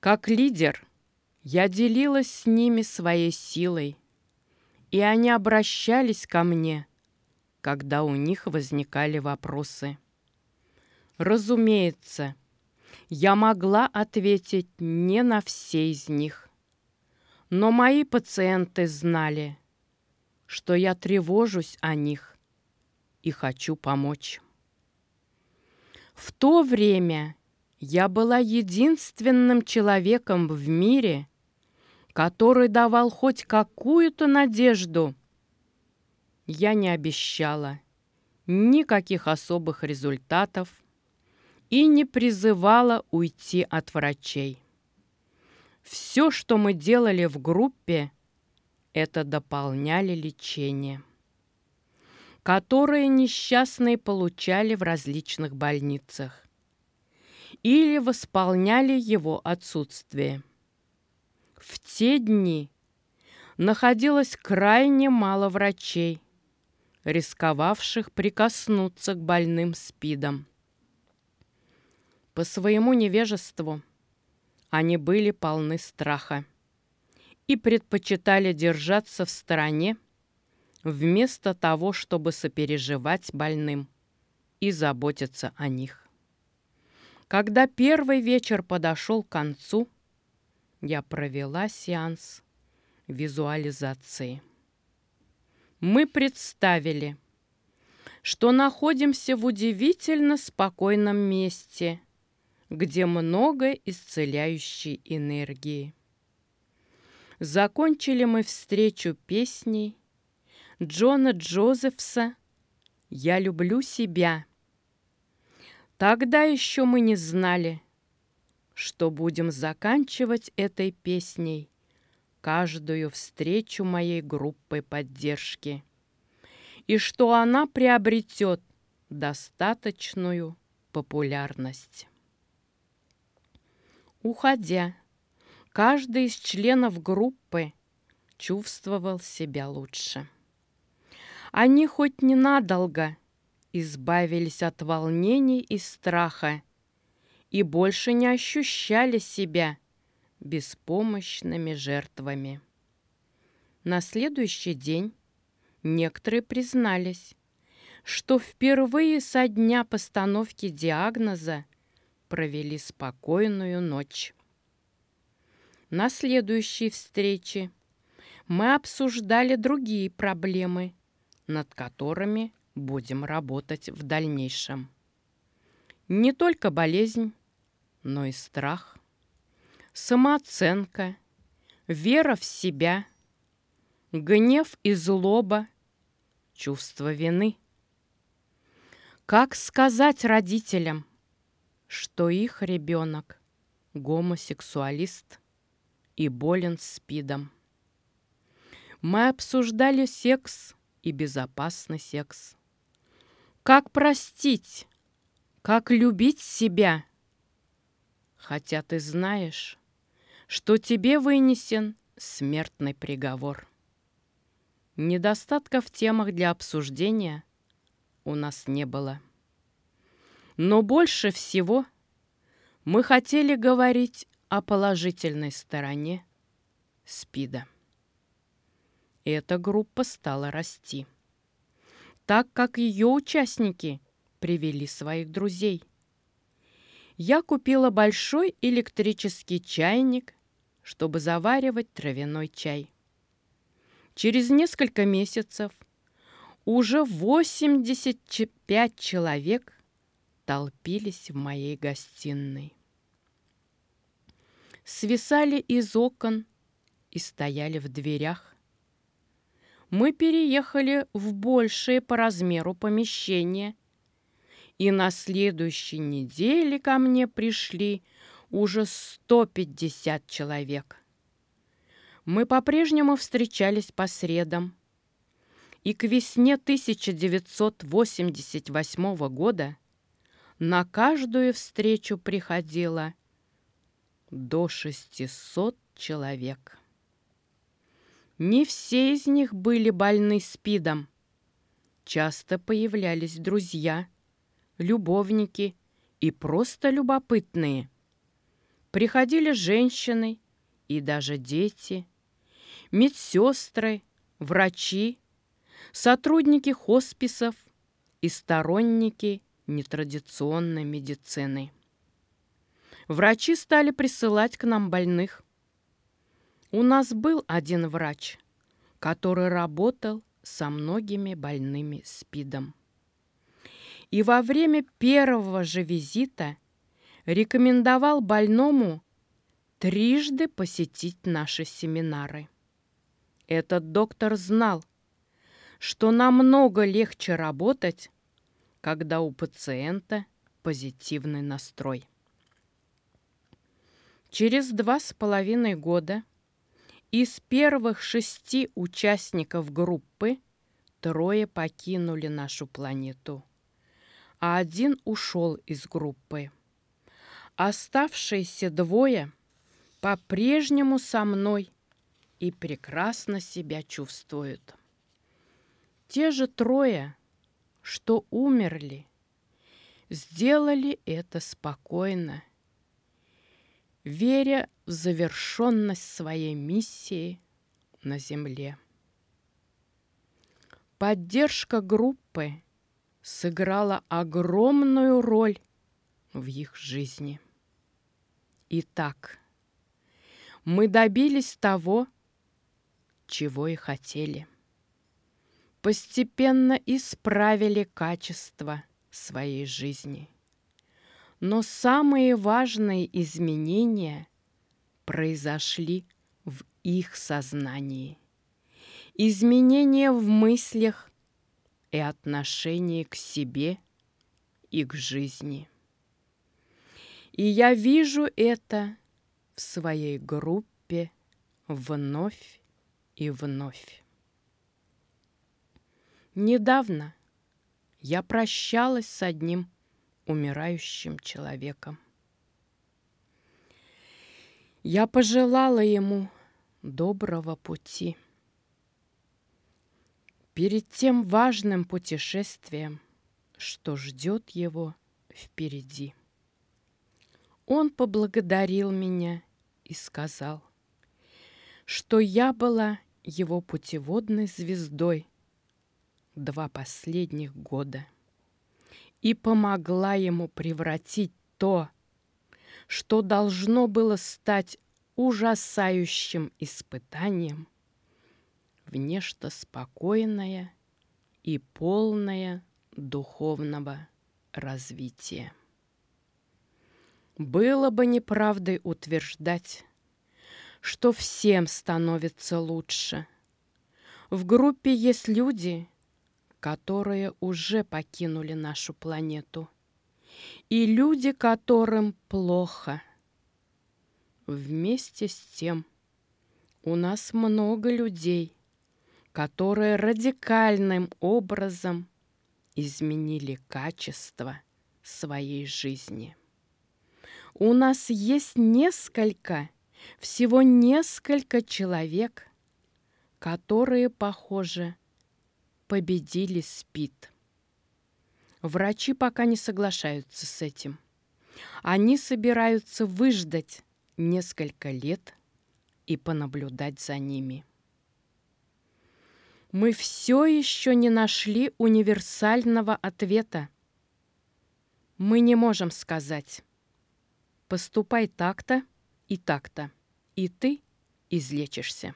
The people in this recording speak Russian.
Как лидер я делилась с ними своей силой, и они обращались ко мне, когда у них возникали вопросы. Разумеется, я могла ответить не на все из них, но мои пациенты знали, что я тревожусь о них и хочу помочь. В то время я была единственным человеком в мире, который давал хоть какую-то надежду. Я не обещала никаких особых результатов и не призывала уйти от врачей. Все, что мы делали в группе, это дополняли лечение, которое несчастные получали в различных больницах или восполняли его отсутствие. В те дни находилось крайне мало врачей, рисковавших прикоснуться к больным СПИДом. По своему невежеству они были полны страха и предпочитали держаться в стороне, вместо того, чтобы сопереживать больным и заботиться о них. Когда первый вечер подошел к концу, я провела сеанс визуализации. Мы представили, что находимся в удивительно спокойном месте, где много исцеляющей энергии. Закончили мы встречу песней Джона Джозефса «Я люблю себя». Тогда еще мы не знали, что будем заканчивать этой песней каждую встречу моей группы поддержки и что она приобретет достаточную популярность. Уходя, каждый из членов группы чувствовал себя лучше. Они хоть ненадолго избавились от волнений и страха и больше не ощущали себя беспомощными жертвами. На следующий день некоторые признались, что впервые со дня постановки диагноза провели спокойную ночь. На следующей встрече мы обсуждали другие проблемы, над которыми будем работать в дальнейшем. Не только болезнь, но и страх, самооценка, вера в себя, гнев и злоба, чувство вины. Как сказать родителям, что их ребенок гомосексуалист и болен СПИДом? Мы обсуждали секс и безопасный секс. Как простить? Как любить себя? Хотя ты знаешь, что тебе вынесен смертный приговор. Недостатков в темах для обсуждения у нас не было. Но больше всего мы хотели говорить о положительной стороне СПИДа. Эта группа стала расти, так как ее участники привели своих друзей. Я купила большой электрический чайник, чтобы заваривать травяной чай. Через несколько месяцев уже 85 человек толпились в моей гостиной. Свисали из окон и стояли в дверях. Мы переехали в большее по размеру помещение, и на следующей неделе ко мне пришли уже 150 человек. Мы по-прежнему встречались по средам, и к весне 1988 года на каждую встречу приходило до 600 человек. Не все из них были больны СПИДом. Часто появлялись друзья, любовники и просто любопытные. Приходили женщины и даже дети, медсестры, врачи, сотрудники хосписов и сторонники нетрадиционной медицины. Врачи стали присылать к нам больных. У нас был один врач, который работал со многими больными СПИДом. И во время первого же визита рекомендовал больному трижды посетить наши семинары. Этот доктор знал, что намного легче работать, когда у пациента позитивный настрой. Через два с половиной года из первых шести участников группы трое покинули нашу планету, а один ушел из группы. Оставшиеся двое по-прежнему со мной и прекрасно себя чувствуют. Те же трое, что умерли, сделали это спокойно веря в завершенность своей миссии на Земле. Поддержка группы сыграла огромную роль в их жизни. Итак, мы добились того, чего и хотели. Постепенно исправили качество своей жизни – но самые важные изменения произошли в их сознании. Изменения в мыслях и отношении к себе и к жизни. И я вижу это в своей группе вновь и вновь. Недавно я прощалась с одним умирающим человеком. Я пожелала ему доброго пути. Перед тем важным путешествием, что ждет его впереди. Он поблагодарил меня и сказал, что я была его путеводной звездой два последних года – и помогла ему превратить то, что должно было стать ужасающим испытанием, в нечто спокойное и полное духовного развития. Было бы неправдой утверждать, что всем становится лучше. В группе есть люди, которые уже покинули нашу планету, и люди, которым плохо. Вместе с тем у нас много людей, которые радикальным образом изменили качество своей жизни. У нас есть несколько, всего несколько человек, которые, похоже, победили СПИД. Врачи пока не соглашаются с этим. Они собираются выждать несколько лет и понаблюдать за ними. Мы все еще не нашли универсального ответа. Мы не можем сказать «поступай так-то и так-то, и ты излечишься».